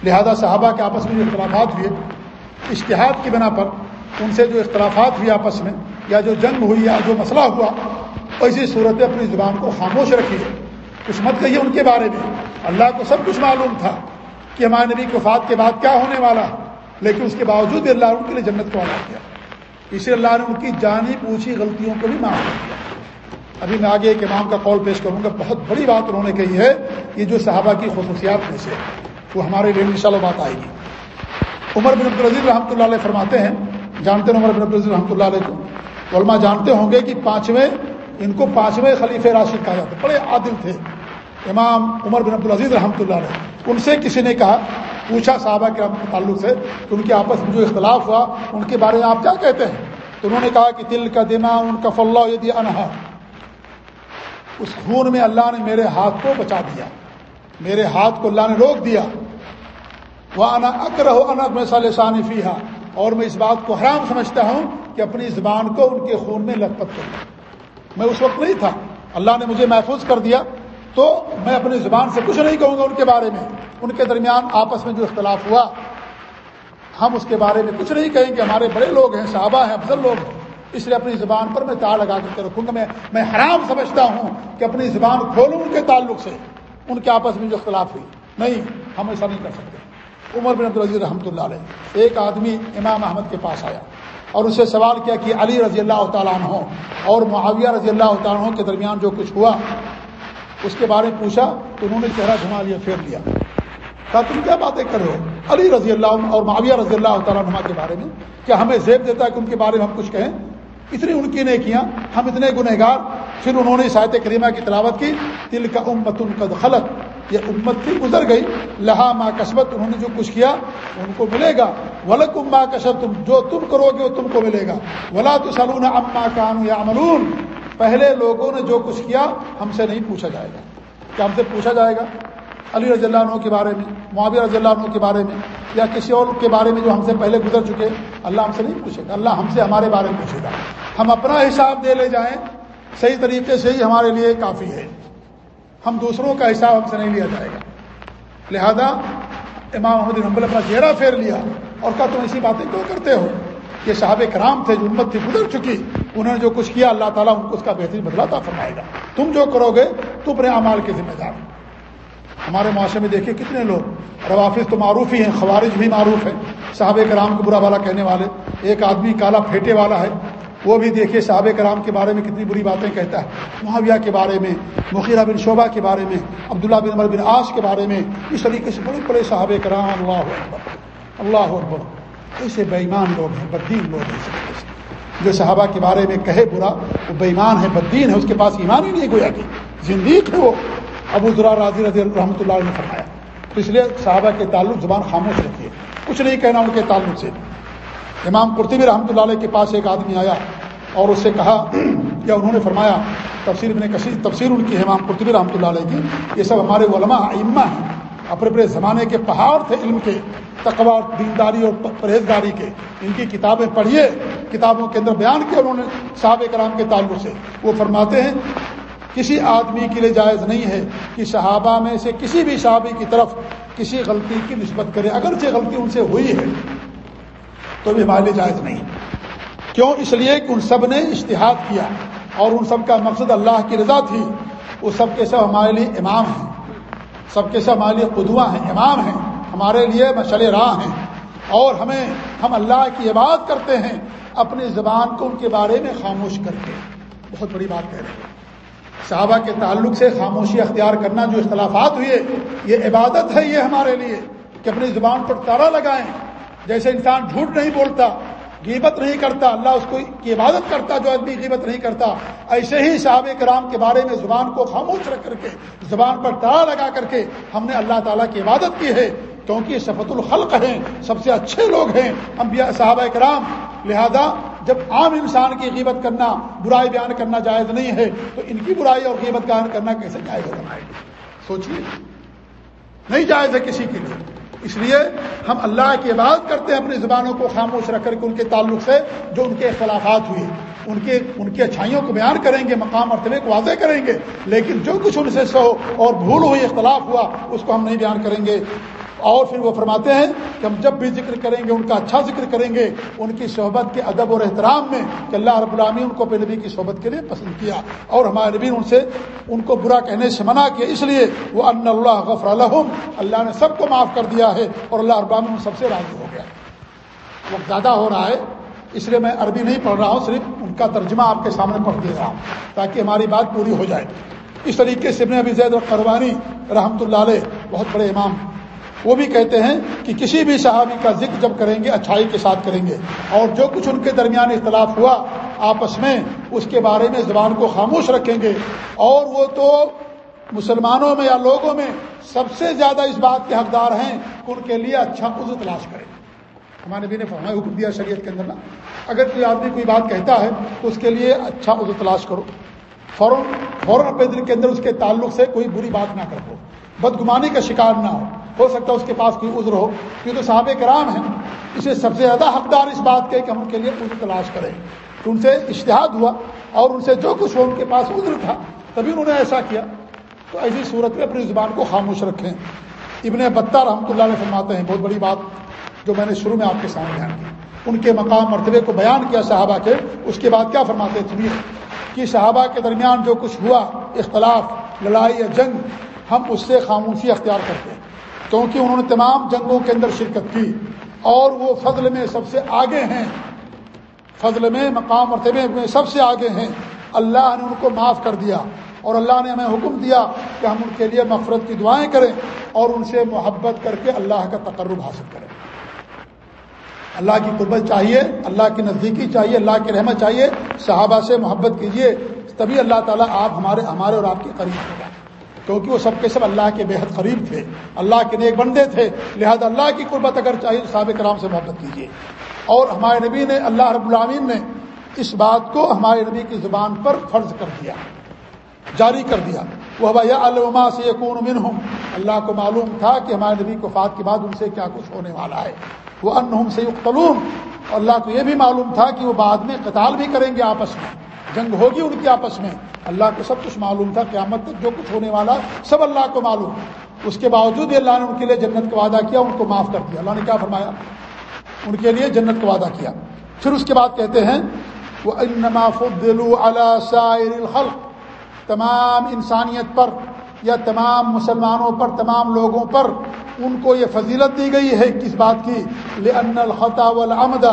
لہذا صحابہ کے آپس میں جو اختلافات ہوئے اشتہاد کی بنا پر ان سے جو اختلافات ہوئے آپس میں، یا جو جنگ ہوئی، یا جو مسئلہ ہوا، ایسی صورت اپنی زبان کو خاموش رکھی کچھ مت کہیے ان کے بارے میں۔ اللہ کو سب کچھ معلوم تھا کہ ہمارے نبی وفات کے بعد کیا ہونے والا، لیکن اس کے باوجود بھی اللہ ان کے لیے جنت کو ادا کیا۔ اسی اللہ نے ان کی جانی پوچھی غلطیوں کو بھی معاف کر دیا ابھی میں آگے ایک امام کا قول پیش کروں گا۔ بہت بڑی بات انہوں نے کہی ہے، یہ جو صحابہ کی خصوصیات میں سے۔ وہ ہمارے لیے ان شاء اللہ بات آئے گی۔ عمر بن عبدالعزیز رحمۃ اللہ علیہ فرماتے ہیں، جانتے ہیں عمر بن عبدالعزیز رحمۃ اللہ علیہ کو؟ علماء جانتے ہوں گے کہ پانچویں، ان کو پانچویں خلیف راشد کہا جاتا بڑے عادل تھے۔ امام عمر بن عبدالعزیز رحمۃ اللہ علیہ۔ ان سے کسی نے کہا، پوچھا صحابہ کے تعلق سے کہ ان کے آپس میں جو اختلاف ہوا، ان کے بارے میں آپ کیا کہتے ہیں؟ تو انہوں نے کہا کہ دل کا دماغ ان کا فلاح یہ دیا انہا۔ اس خون میں اللہ نے میرے ہاتھ کو بچا دیا۔ میرے ہاتھ کو اللہ نے روک دیا۔ وہ انا اکر ہو انا میں لسانی فیحا اور میں اس بات کو حرام سمجھتا ہوں کہ اپنی زبان کو ان کے خون میں لگ پت کروں میں اس وقت نہیں تھا۔ اللہ نے مجھے محفوظ کر دیا۔ تو میں اپنی زبان سے کچھ نہیں کہوں گا ان کے بارے میں۔ ان کے درمیان آپس میں جو اختلاف ہوا، ہم اس کے بارے میں کچھ نہیں کہیں گے۔ ہمارے بڑے لوگ ہیں، صحابہ ہیں، افضل لوگ ہیں۔ اس لیے اپنی زبان پر میں تار لگا کر کے رکھوں گا۔ میں میں حرام سمجھتا ہوں کہ اپنی زبان کھولوں ان کے تعلق سے۔ ان کے آپس میں جو اختلاف ہوئی۔ نہیں، ہم ایسا نہیں کر سکتے۔ عمر بن عبدالعزیز رحمۃ اللہ علیہ، ایک آدمی امام احمد کے پاس آیا اور اسے سوال کیا کہ علی رضی اللہ تعالیٰ عنہ اور معاویہ رضی اللہ تعالیٰ عنہ کے درمیان جو کچھ ہوا، اس کے بارے میں پوچھا تو انہوں نے چہرہ گھما لیا، پھیر لیا۔ کہا، تم کیا باتیں کر رہے ہو؟ علی رضی اللہ اور معاویہ رضی اللہ تعالیٰ نما کے بارے میں، کیا ہمیں زیب دیتا ہے کہ ان کے بارے میں ہم کچھ کہیں؟ اتنی ان کی نہیں کیا ہم اتنے گنہگار۔ پھر انہوں نے شاہت کریمہ کی تلاوت کی دل کا امت ان کا خلق۔ یہ امت تھی، گزر گئی۔ لہا ماں کسبت، انہوں نے جو کچھ کیا، ان کو ملے گا۔ ولک اما کشب تم جو تم کرو گے، وہ تم کو ملے گا۔ ولا تو سلون اما کانو یا امرون پہلے لوگوں نے جو کچھ کیا، ہم سے نہیں پوچھا جائے گا۔ کیا ہم سے پوچھا جائے گا؟ علی رضی اللہ عنہ کے بارے میں، معاویہ رضی اللہ عنہ کے بارے میں، یا کسی اور کے بارے میں جو ہم سے پہلے گزر چکے، اللہ ہم سے نہیں پوچھے گا۔ اللہ ہم سے ہمارے بارے میں پوچھے گا۔ ہم اپنا حساب دے لے جائیں، صحیح طریقے سے ہی ہمارے لیے کافی ہے۔ ہم دوسروں کا حساب ہم سے نہیں لیا جائے گا۔ لہذا امام محمد نمبل اپنا چہرہ پھیر لیا اور کہا، تم ایسی باتیں کیوں کرتے ہو؟ یہ صحابہ کرام تھے، جو امت تھی، گزر چکی۔ انہوں نے جو کچھ کیا، اللہ تعالیٰ ان کو اس کا بہترین بدلاتا فرمائے گا۔ تم جو کرو گے تو اپنے اعمال کے ذمہ دار ہمارے معاشرے میں دیکھیے کتنے لوگ روافظ تو معروف ہی ہیں، خوارج بھی معروف ہیں۔ صحابہ کرام کو برا والا کہنے والے، ایک آدمی کالا پھیٹے والا ہے وہ بھی دیکھیے صحابہ کرام کے بارے میں کتنی بری باتیں کہتا ہے۔ معاویہ کے بارے میں مخیرہ بن شعبہ کے بارے میں، عبداللہ بن عمر بن آس کے بارے میں، اس طریقے سے بڑے بڑے صحابہ کرام، اللہ اکبر اللہ اکبر۔ ایسے بے ایمان لوگ ہیں بدین لوگ ہیں جو صحابہ کے بارے میں کہے برا، وہ بےمان ہے بدین ہے، اس کے پاس ایمان ہی نہیں گویا کہ زندگی ہے وہ۔ ابو ذرا راضی رضی رحمۃ اللہ نے فرمایا۔ تو اس لیے صحابہ کے تعلق زبان خاموش رکھیے۔ کچھ نہیں کہنا ان کے تعلق سے۔ امام قرطبی رحمۃ اللہ علیہ کے پاس ایک آدمی آیا اور اس سے کہا یا انہوں نے فرمایا، تفسیر ابن کثیر، تفسیر ان کی امام قرطبی رحمۃ اللہ علیہ کی، یہ سب ہمارے علماء اما ہیں، اپنے اپنے زمانے کے پہاڑ تھے علم کے تقوا دینداری اور پرہیزگاری کے۔ ان کی کتابیں پڑھیے، کتابوں کے اندر بیان کیا انہوں نے صحابہ کرام کے تعلق سے۔ وہ فرماتے ہیں، کسی آدمی کے لیے جائز نہیں ہے کہ صحابہ میں سے کسی بھی صحابی کی طرف کسی غلطی کی نسبت کرے، اگرچہ غلطی ان سے ہوئی ہے۔ تو بھی ہمارے لیے جائز نہیں۔ کیوں؟ اس لیے کہ ان سب نے اشتہاد کیا اور ان سب کا مقصد اللہ کی رضا تھی۔ وہ سب کے سب ہمارے لیے امام ہیں۔ سب کے سب ہمارے لیے قدوہ ہیں، امام ہیں۔ ہمارے لیے مشل راہ ہیں۔ اور ہمیں، ہم اللہ کی عبادت کرتے ہیں۔ اپنی زبان کو ان کے بارے میں خاموش کر کے بہت بڑی بات کہہ رہے ہیں۔ صحابہ کے تعلق سے خاموشی اختیار کرنا جو اختلافات ہوئے، یہ عبادت ہے یہ ہمارے لیے کہ اپنی زبان پر تارا لگائیں۔ جیسے انسان جھوٹ نہیں بولتا، غیبت نہیں کرتا، اللہ اس کو کی عبادت کرتا جو آدمی غیبت نہیں کرتا، ایسے ہی صحاب کرام کے بارے میں زبان کو خاموش رکھ کر کے، زبان پر تارا لگا کر کے ہم نے اللہ تعالیٰ کی عبادت کی ہے۔ کیونکہ شفت الخلق ہیں، سب سے اچھے لوگ ہیں انبیاء، صحابہ کرام۔ لہذا جب عام انسان کی غیبت کرنا، برائی بیان کرنا جائز نہیں ہے، تو ان کی برائی اور غیبت بیان کرنا کیسے جائز ہوگا سوچیے نہیں جائز ہے کسی کے لیے۔ اس لیے ہم اللہ کی عبادت کرتے ہیں، اپنی زبانوں کو خاموش رکھ کر کے ان کے تعلق سے جو ان کے اختلافات ہوئے، ان کے، ان کی اچھائیوں کو بیان کریں گے، مقام مرتبے کو واضح کریں گے، لیکن جو کچھ ان سے سو اور بھول ہوئی اختلاف ہوا، اس کو ہم نہیں بیان کریں گے۔ اور پھر وہ فرماتے ہیں کہ ہم جب بھی ذکر کریں گے، ان کا اچھا ذکر کریں گے، ان کی صحبت کے ادب اور احترام میں کہ اللہ رب العامی ان کو اپنے نبی کی صحبت کے لیے پسند کیا اور ہمارے نبی ان سے، ان کو برا کہنے سے منع کیا۔ اس لیے وہ ان اللہ غفر الحم اللہ نے سب کو معاف کر دیا ہے اور اللہ رب العالمین سب سے راضی ہو گیا۔ وقت زیادہ ہو رہا ہے، اس لیے میں عربی نہیں پڑھ رہا ہوں، صرف ان کا ترجمہ آپ کے سامنے پڑھ دے رہا ہوں تاکہ ہماری بات پوری ہو جائے۔ اس طریقے سے ابن ابی زید القروانی رحمۃ اللہ علیہ، بہت بڑے امام وہ بھی کہتے ہیں کہ کسی بھی صحابی کا ذکر جب کریں گے، اچھائی کے ساتھ کریں گے۔ اور جو کچھ ان کے درمیان اختلاف ہوا، آپس میں اس کے بارے میں زبان کو خاموش رکھیں گے۔ اور وہ تو مسلمانوں میں یا لوگوں میں سب سے زیادہ اس بات کے حقدار ہیں کہ ان کے لیے اچھا عزو تلاش کریں۔ ہمارے نبی نے فرمایا، حکم دیا شریعت کے اندر نا، اگر کوئی آدمی کوئی بات کہتا ہے تو اس کے لیے اچھا عزو تلاش کرو۔ فوراً فوراً اپنے دل کے اندر اس کے تعلق سے کوئی بری بات نہ کرو۔ بدگمانی کا شکار نہ ہو۔ ہو سکتا ہے اس کے پاس کوئی عذر ہو کیونکہ صحاب کرام ہیں۔ اسے سب سے زیادہ حقدار اس بات کے کہ ہم ان کے لیے عذر تلاش کریں۔ تو ان سے اشتہاد ہوا اور ان سے جو کچھ ہو ان کے پاس عذر تھا، تبھی انہوں نے ایسا کیا۔ تو ایسی صورت میں اپنی زبان کو خاموش رکھیں۔ ابن بتہ رحمۃ اللہ علیہ فرماتے ہیں، بہت بڑی بات جو میں نے شروع میں آپ کے سامنے بیان کی۔ ان کے مقام، مرتبے کو بیان کیا صحابہ کے۔ اس کے بعد کیا فرماتے تھے کہ صحابہ کے درمیان جو کچھ ہوا، اختلاف، لڑائی یا جنگ، ہم اس سے خاموشی اختیار کرتے ہیں۔ کیونکہ انہوں نے تمام جنگوں کے اندر شرکت کی اور وہ فضل میں سب سے آگے ہیں۔ فضل میں، مقام، مرتبے میں سب سے آگے ہیں۔ اللہ نے ان کو معاف کر دیا اور اللہ نے ہمیں حکم دیا کہ ہم ان کے لیے مفرت کی دعائیں کریں اور ان سے محبت کر کے اللہ کا تقرب حاصل کریں۔ اللہ کی قربت چاہیے، اللہ کی نزدیکی چاہیے، اللہ کی رحمت چاہیے۔ صحابہ سے محبت کیجیے تبھی اللہ تعالیٰ آپ ہمارے ہمارے اور آپ کے قریب ہوگا کیونکہ وہ سب کے سب اللہ کے بےحد قریب تھے۔ اللہ کے نیک بندے تھے۔ لہذا اللہ کی قربت اگر چاہیے صحابہ کرام سے محبت کیجیے۔ اور ہمارے نبی نے اللہ رب العامین نے اس بات کو ہمارے نبی کی زبان پر فرض کر دیا، جاری کر دیا۔ وہ بھیا علما سے یقون من ہوں اللہ کو معلوم تھا کہ ہمارے نبی کو فات کے بعد ان سے کیا کچھ ہونے والا ہے۔ وہ ان سے یقتلون اللہ کو یہ بھی معلوم تھا کہ وہ بعد میں قتال بھی کریں گے آپس میں۔ جنگ ہوگی ان کی آپس میں۔ اللہ کو سب کچھ معلوم تھا، قیامت تک جو کچھ ہونے والا سب اللہ کو معلوم۔ اس کے باوجود بھی اللہ نے ان کے لیے جنت کا وعدہ کیا، ان کو معاف کر دیا۔ اللہ نے کیا فرمایا؟ ان کے لیے جنت کا وعدہ کیا۔ پھر اس کے بعد کہتے ہیں وہ الخلق۔ تمام انسانیت پر یا تمام مسلمانوں پر، تمام لوگوں پر ان کو یہ فضیلت دی گئی ہے کس بات کی؟ لن الخطا والعمد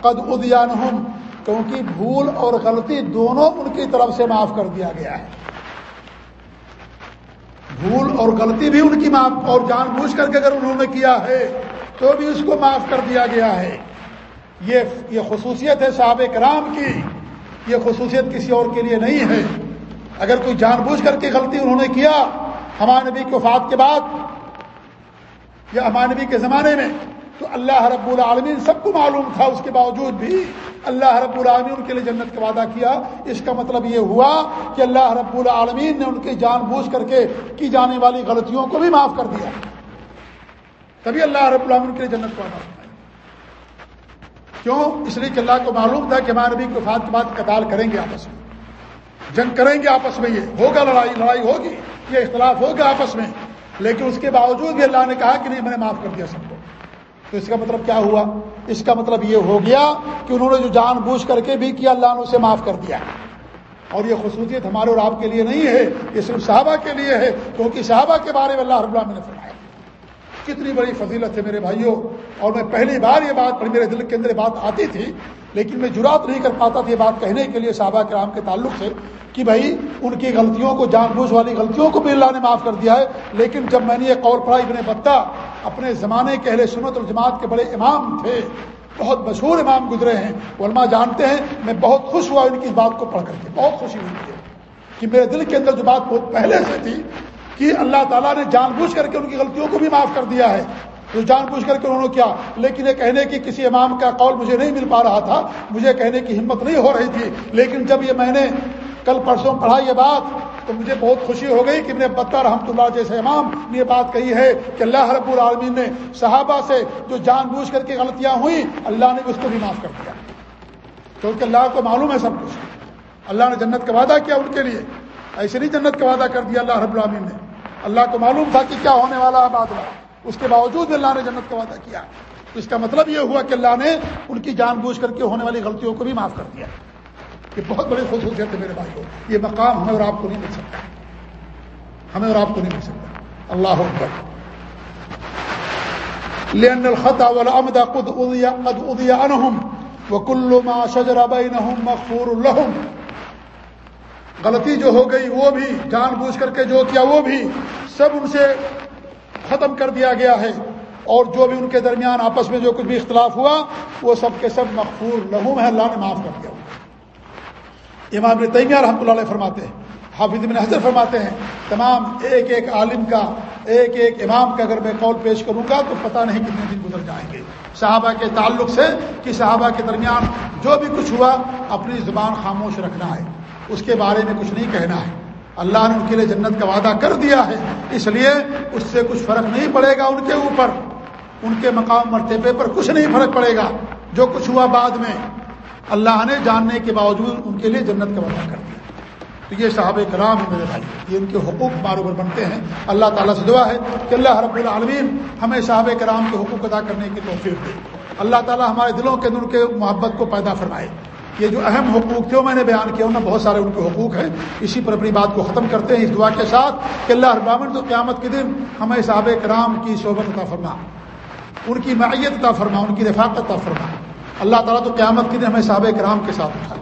قد ادیانہم کیونکہ بھول اور غلطی دونوں ان کی طرف سے معاف کر دیا گیا ہے۔ بھول اور غلطی بھی ان کی معاف اور جان بوجھ کر کے اگر انہوں نے کیا ہے، تو بھی اس کو معاف کر دیا گیا ہے۔ یہ یہ خصوصیت ہے صحابہ کرام کی۔ یہ خصوصیت کسی اور کے لیے نہیں ہے۔ اگر کوئی جان بوجھ کر کے غلطی انہوں نے کیا ہمارے نبی کے وفات کے بعد یا ہمارے نبی کے زمانے میں تو اللہ رب العالمین سب کو معلوم تھا اس کے باوجود بھی اللہ رب العالمین ان کے لیے جنت کا وعدہ کیا۔ اس کا مطلب یہ ہوا کہ اللہ رب العالمین نے ان کی جان بوجھ کر کے کی جانے والی غلطیوں کو بھی معاف کر دیا۔ تبھی اللہ رب العالمین کے لیے جنت کا وعدہ کیوں؟ اس لیے کہ اللہ کو معلوم تھا کہ ہمارے نبی کے وفات کے بعد قتال کریں گے آپس میں۔ جنگ کریں گے آپس میں، یہ ہوگا لڑائی لڑائی ہوگی، یہ اختلاف ہوگا آپس میں۔ لیکن اس کے باوجود بھی اللہ نے کہا کہ نہیں، میں نے معاف کر دیا سب تو اس کا مطلب کیا ہوا؟ اس کا مطلب یہ ہو گیا کہ انہوں نے جو جان بوجھ کر کے بھی کیا، اللہ نے اسے معاف کر دیا۔ اور یہ خصوصیت ہمارے اور آپ کے لیے نہیں ہے، یہ صرف صحابہ کے لیے ہے، کیونکہ صحابہ کے بارے میں اللہ رب اللہ نے فرمایا۔ کتنی بڑی فضیلت ہے میرے بھائیوں، اور میں پہلی بار یہ بات میرے دل کے اندر بات آتی تھی لیکن میں جرات نہیں کر پاتا تھا یہ بات کہنے کے لیے صحابہ کرام کے تعلق سے کہ بھائی ان کی غلطیوں کو جان بوجھ والی غلطیوں کو بھی اللہ نے معاف کر دیا ہے۔ لیکن جب میں نے یہ قول پڑھا ابن بتا اپنے زمانے کے اہل سنت الجماعت کے بڑے امام تھے، بہت مشہور امام گزرے ہیں، علماء جانتے ہیں، میں بہت خوش ہوا ان کی اس بات کو پڑھ کر کے، بہت خوشی ہوئی ہے کہ میرے دل کے اندر جو بات بہت پہلے سے تھی کہ اللہ تعالیٰ نے جان بوجھ کر کے ان کی غلطیوں کو بھی معاف کر دیا ہے۔ جو جان بوجھ کر کے انہوں نے کیا؟ لیکن یہ کہنے کی کسی امام کا قول مجھے نہیں مل پا رہا تھا، مجھے کہنے کی ہمت نہیں ہو رہی تھی، لیکن جب یہ میں نے کل پرسوں پڑھا یہ بات، تو مجھے بہت خوشی ہو گئی کہ میرے بتا رحمۃ اللہ جیسے امام نے یہ بات کہی ہے کہ اللہ رب العالمین نے صحابہ سے جو جان بوجھ کر کے غلطیاں ہوئیں، اللہ نے اس کو بھی معاف کر دیا۔ کیونکہ اللہ کو معلوم ہے سب کچھ۔ اللہ نے جنت کا وعدہ کیا ان کے لیے۔ ایسے نہیں جنت کا وعدہ کر دیا اللہ رب العالمین نے۔ اللہ کو معلوم تھا کہ کیا ہونے والا ہے بعد میں۔ اس کے باوجود اللہ نے جنت کا وعدہ کیا۔ تو اس کا مطلب یہ ہوا کہ اللہ نے ان کی جان بوجھ کر کے ہونے والی غلطیوں کو بھی معاف کر دیا۔ یہ بہت بڑی خصوصیت ہے میرے بھائی کو یہ مقام ہمیں اور آپ کو نہیں مل سکتا۔ ہمیں اور آپ کو نہیں مل سکتا۔ اللہ اکبر۔ لأن الخطأ والعمد قد أضي قد أضي عنهم وكل ما شجر بينهم مغفور لهم۔ غلطی جو ہو گئی وہ بھی، جان بوجھ کر کے جو کیا وہ بھی، سب ان سے ختم کر دیا گیا ہے۔ اور جو بھی ان کے درمیان آپس میں جو کچھ بھی اختلاف ہوا، وہ سب کے سب مغفور لہوم ہے اللہ نے معاف کر دیا۔ امام تیمیہ رحمۃ اللہ علیہ فرماتے ہیں، حافظ بن حضر فرماتے ہیں، تمام ایک ایک عالم کا، ایک ایک امام کا اگر میں قول پیش کروں گا، تو پتہ نہیں کتنے دن گزر جائیں گے۔ صحابہ کے تعلق سے کہ صحابہ کے درمیان جو بھی کچھ ہوا، اپنی زبان خاموش رکھنا ہے۔ اس کے بارے میں کچھ نہیں کہنا ہے۔ اللہ نے ان کے لیے جنت کا وعدہ کر دیا ہے۔ اس لیے اس سے کچھ فرق نہیں پڑے گا ان کے اوپر۔ ان کے مقام مرتبے پر کچھ نہیں فرق پڑے گا۔ جو کچھ ہوا بعد میں، اللہ نے جاننے کے باوجود ان کے لیے جنت کا وعدہ کر دیا۔ تو یہ صحابہ کرام میرے بھائی، یہ ان کے حقوق باروبر بنتے ہیں۔ اللہ تعالیٰ سے دعا ہے کہ اللہ رب العالمین ہمیں صحابہ کرام کے حقوق ادا کرنے کی توفیق دے۔ اللہ تعالیٰ ہمارے دلوں کے اندر کے محبت کو پیدا فرمائے۔ یہ جو اہم حقوق تھے میں نے بیان کیا انہیں بہت سارے ان کے حقوق ہیں۔ اسی پر اپنی بات کو ختم کرتے ہیں اس دعا کے ساتھ کہ اللہ ابامن تو قیامت کے دن ہمیں صحابہ کرام کی صحبت عطا فرما، ان کی معیت عطا فرما، ان کی رفاقت عطا فرما۔ اللہ تعالیٰ تو قیامت کے دن ہمیں صحابہ کرام کے ساتھ اٹھا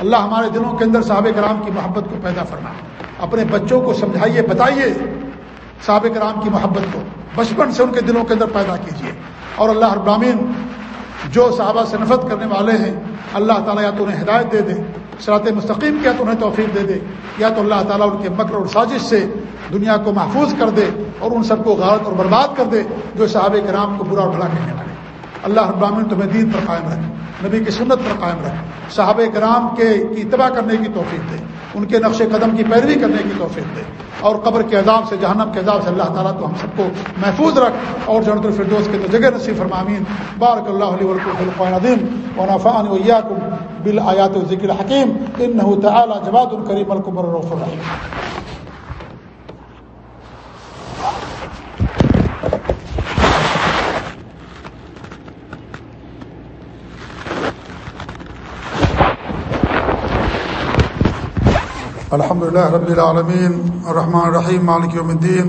اللہ ہمارے دلوں کے اندر صحابہ کرام کی محبت کو پیدا فرما۔ اپنے بچوں کو سمجھائیے، بتائیے صحابہ کرام کی محبت کو۔ بچپن سے ان کے دلوں کے اندر پیدا کیجیے۔ اور اللہ ابامین جو صحابہ سے نفرت کرنے والے ہیں، اللہ تعالیٰ یا تو انہیں ہدایت دے دے، صراط مستقیم کیا تو انہیں توفیق دے دے، یا تو اللہ تعالیٰ ان کے مکر اور سازش سے دنیا کو محفوظ کر دے اور ان سب کو غلط اور برباد کر دے، جو صحابہ کرام کو برا اور بھلا کہنے والے اللہ ابراہین تمہیں دین پر قائم رکھے، نبی کی سنت پر قائم رکھے، صحابہ کرام کے کی اتباع کرنے کی توفیق دے، ان کے نقش قدم کی پیروی کرنے کی توفیق دے۔ اور قبر کے عذاب سے، جہنم کے عذاب سے اللہ تعالیٰ تو ہم سب کو محفوظ رکھ اور جنت الفردوس کے تو جگہ نصیب فرمامین بارک اللہ علیہ ولقان عظیم و نفان ویا بال آیات ذکر حکیم ان تعالی جواد الکریم القبر رف الرحیم۔ الحمد لله رب العالمين الرحمن الرحيم مالك يوم الدين